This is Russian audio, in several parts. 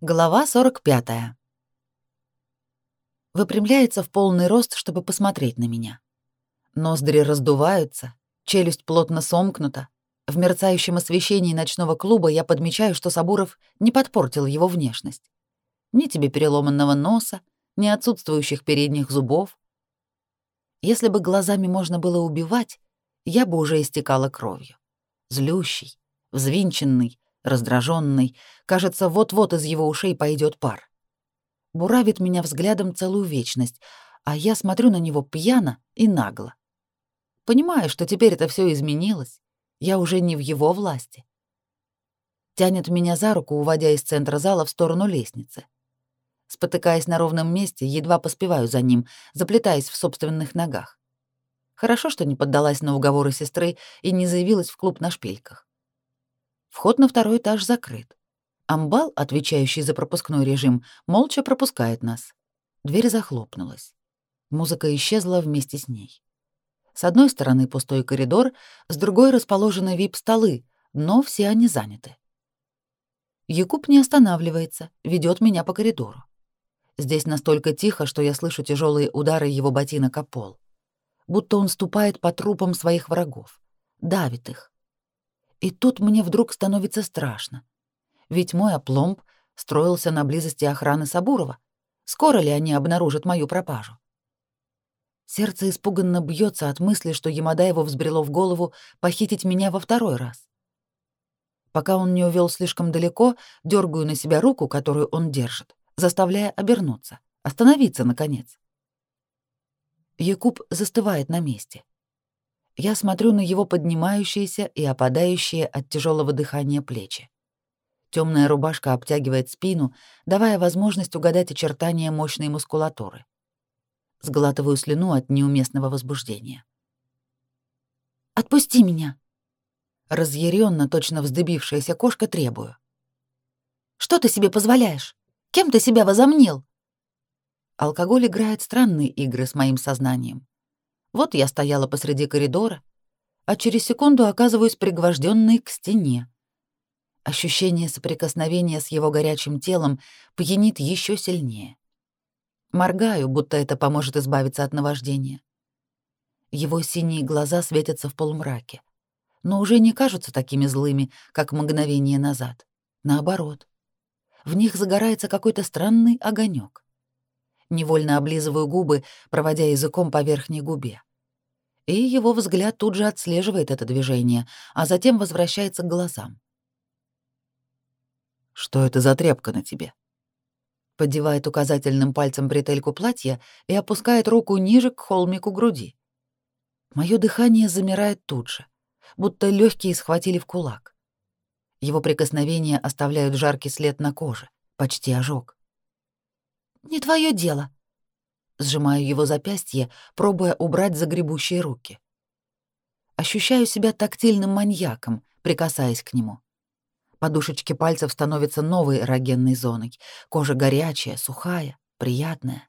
Глава 45. Выпрямляется в полный рост, чтобы посмотреть на меня. Ноздри раздуваются, челюсть плотно сомкнута. В мерцающем освещении ночного клуба я подмечаю, что Сабуров не подпортил его внешность. Ни тебе переломанного носа, ни отсутствующих передних зубов. Если бы глазами можно было убивать, я бы уже истекала кровью. Злющий, взвинченный, раздраженный, кажется, вот-вот из его ушей пойдет пар. Буравит меня взглядом целую вечность, а я смотрю на него пьяно и нагло. Понимаю, что теперь это все изменилось. Я уже не в его власти. Тянет меня за руку, уводя из центра зала в сторону лестницы. Спотыкаясь на ровном месте, едва поспеваю за ним, заплетаясь в собственных ногах. Хорошо, что не поддалась на уговоры сестры и не заявилась в клуб на шпильках. Вход на второй этаж закрыт. Амбал, отвечающий за пропускной режим, молча пропускает нас. Дверь захлопнулась. Музыка исчезла вместе с ней. С одной стороны пустой коридор, с другой расположены вип-столы, но все они заняты. Якуб не останавливается, ведет меня по коридору. Здесь настолько тихо, что я слышу тяжелые удары его ботинок о пол. Будто он ступает по трупам своих врагов, давит их. И тут мне вдруг становится страшно. Ведь мой опломб строился на близости охраны Сабурова. Скоро ли они обнаружат мою пропажу? Сердце испуганно бьется от мысли, что Ямадаеву взбрело в голову похитить меня во второй раз. Пока он не увел слишком далеко, дергаю на себя руку, которую он держит, заставляя обернуться, остановиться, наконец. Якуб застывает на месте. — я смотрю на его поднимающиеся и опадающие от тяжелого дыхания плечи. Темная рубашка обтягивает спину, давая возможность угадать очертания мощной мускулатуры. Сглатываю слюну от неуместного возбуждения. «Отпусти меня!» Разъяренно, точно вздыбившаяся кошка требую. «Что ты себе позволяешь? Кем ты себя возомнил?» Алкоголь играет странные игры с моим сознанием. Вот я стояла посреди коридора, а через секунду оказываюсь пригвожденной к стене. Ощущение соприкосновения с его горячим телом пьянит еще сильнее. Моргаю, будто это поможет избавиться от наваждения. Его синие глаза светятся в полумраке, но уже не кажутся такими злыми, как мгновение назад. Наоборот, в них загорается какой-то странный огонек. Невольно облизываю губы, проводя языком по верхней губе. И его взгляд тут же отслеживает это движение, а затем возвращается к глазам. «Что это за тряпка на тебе?» Поддевает указательным пальцем бретельку платья и опускает руку ниже к холмику груди. Моё дыхание замирает тут же, будто легкие схватили в кулак. Его прикосновения оставляют жаркий след на коже, почти ожог не твое дело!» Сжимаю его запястье, пробуя убрать загребущие руки. Ощущаю себя тактильным маньяком, прикасаясь к нему. Подушечки пальцев становятся новой эрогенной зоной, кожа горячая, сухая, приятная.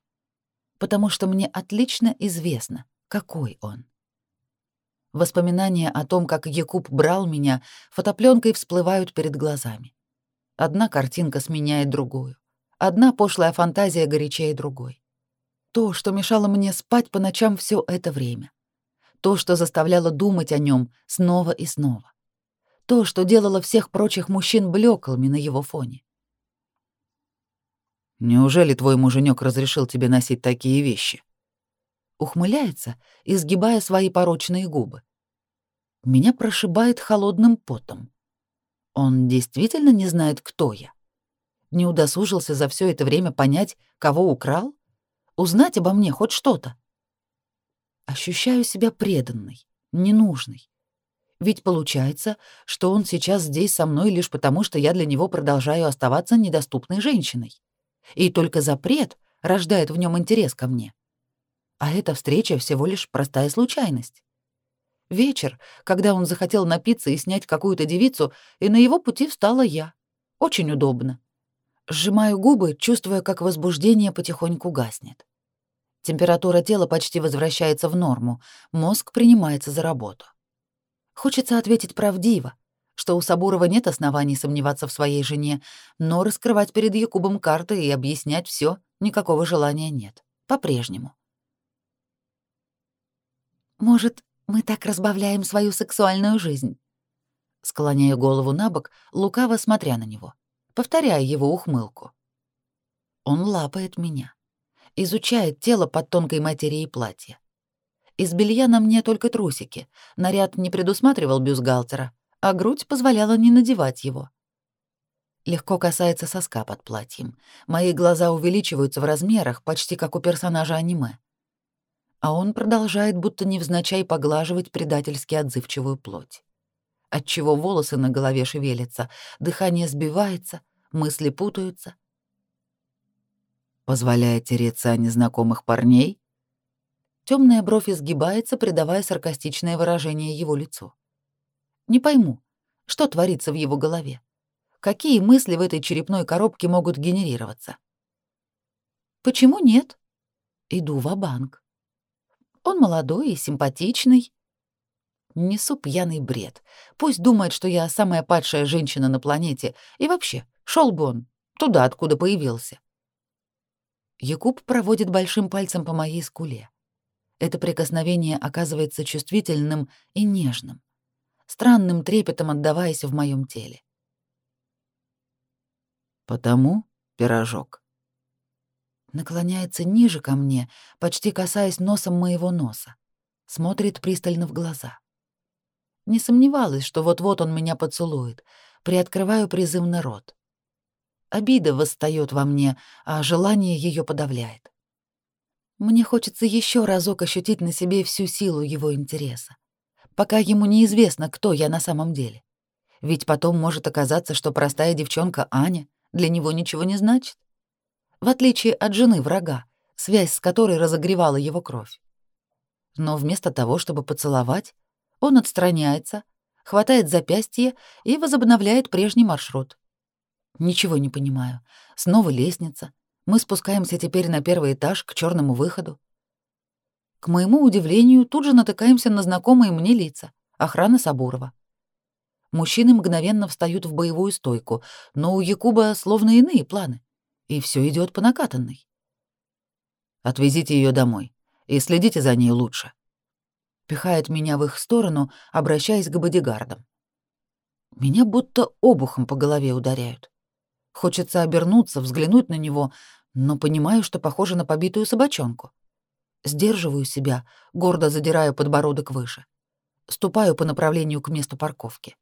Потому что мне отлично известно, какой он. Воспоминания о том, как Якуб брал меня, фотопленкой всплывают перед глазами. Одна картинка сменяет другую. Одна пошлая фантазия горячее другой. То, что мешало мне спать по ночам все это время. То, что заставляло думать о нем снова и снова. То, что делало всех прочих мужчин блеклыми на его фоне. «Неужели твой муженёк разрешил тебе носить такие вещи?» Ухмыляется, изгибая свои порочные губы. Меня прошибает холодным потом. Он действительно не знает, кто я. Не удосужился за все это время понять, кого украл? Узнать обо мне хоть что-то? Ощущаю себя преданной, ненужной. Ведь получается, что он сейчас здесь со мной лишь потому, что я для него продолжаю оставаться недоступной женщиной. И только запрет рождает в нем интерес ко мне. А эта встреча всего лишь простая случайность. Вечер, когда он захотел напиться и снять какую-то девицу, и на его пути встала я. Очень удобно. Сжимаю губы, чувствуя, как возбуждение потихоньку гаснет. Температура тела почти возвращается в норму, мозг принимается за работу. Хочется ответить правдиво, что у Сабурова нет оснований сомневаться в своей жене, но раскрывать перед Якубом карты и объяснять все никакого желания нет. По-прежнему. «Может, мы так разбавляем свою сексуальную жизнь?» Склоняю голову на бок, лукаво смотря на него. — повторяя его ухмылку. Он лапает меня, изучает тело под тонкой материей платья. Из белья на мне только трусики, наряд не предусматривал бюстгальтера, а грудь позволяла не надевать его. Легко касается соска под платьем. Мои глаза увеличиваются в размерах, почти как у персонажа аниме. А он продолжает, будто невзначай поглаживать предательски отзывчивую плоть отчего волосы на голове шевелятся, дыхание сбивается, мысли путаются. Позволяя тереться о незнакомых парней? Темная бровь изгибается, придавая саркастичное выражение его лицу. Не пойму, что творится в его голове? Какие мысли в этой черепной коробке могут генерироваться? Почему нет? Иду в банк Он молодой и симпатичный, Несу пьяный бред. Пусть думает, что я самая падшая женщина на планете. И вообще, шел бы он туда, откуда появился. Якуб проводит большим пальцем по моей скуле. Это прикосновение оказывается чувствительным и нежным, странным трепетом отдаваясь в моем теле. «Потому, пирожок», наклоняется ниже ко мне, почти касаясь носом моего носа. Смотрит пристально в глаза. Не сомневалась, что вот-вот он меня поцелует. Приоткрываю призывный рот. Обида восстает во мне, а желание ее подавляет. Мне хочется еще разок ощутить на себе всю силу его интереса. Пока ему неизвестно, кто я на самом деле. Ведь потом может оказаться, что простая девчонка Аня для него ничего не значит. В отличие от жены врага, связь с которой разогревала его кровь. Но вместо того, чтобы поцеловать, он отстраняется, хватает запястье и возобновляет прежний маршрут. Ничего не понимаю. Снова лестница. Мы спускаемся теперь на первый этаж к черному выходу. К моему удивлению, тут же натыкаемся на знакомые мне лица. Охрана Сабурова. Мужчины мгновенно встают в боевую стойку, но у Якуба словно иные планы, и все идет по накатанной. Отвезите ее домой и следите за ней лучше пихает меня в их сторону, обращаясь к бодигардам. Меня будто обухом по голове ударяют. Хочется обернуться, взглянуть на него, но понимаю, что похоже на побитую собачонку. Сдерживаю себя, гордо задираю подбородок выше. Ступаю по направлению к месту парковки.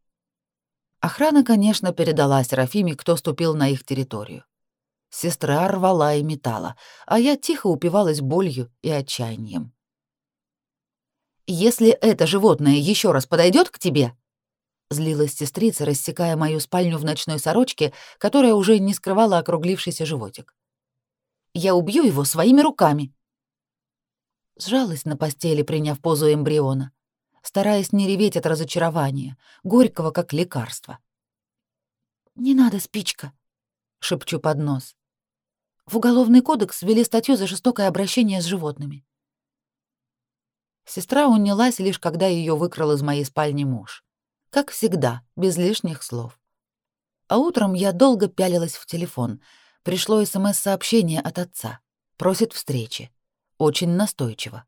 Охрана, конечно, передала Серафиме, кто ступил на их территорию. Сестра рвала и метала, а я тихо упивалась болью и отчаянием. Если это животное еще раз подойдет к тебе, злилась сестрица, рассекая мою спальню в ночной сорочке, которая уже не скрывала округлившийся животик. Я убью его своими руками. Сжалась на постели, приняв позу эмбриона, стараясь не реветь от разочарования, горького как лекарство. Не надо, спичка, шепчу под нос. В уголовный кодекс ввели статью за жестокое обращение с животными. Сестра унялась лишь когда ее выкрал из моей спальни муж. Как всегда, без лишних слов. А утром я долго пялилась в телефон. Пришло СМС-сообщение от отца. Просит встречи. Очень настойчиво.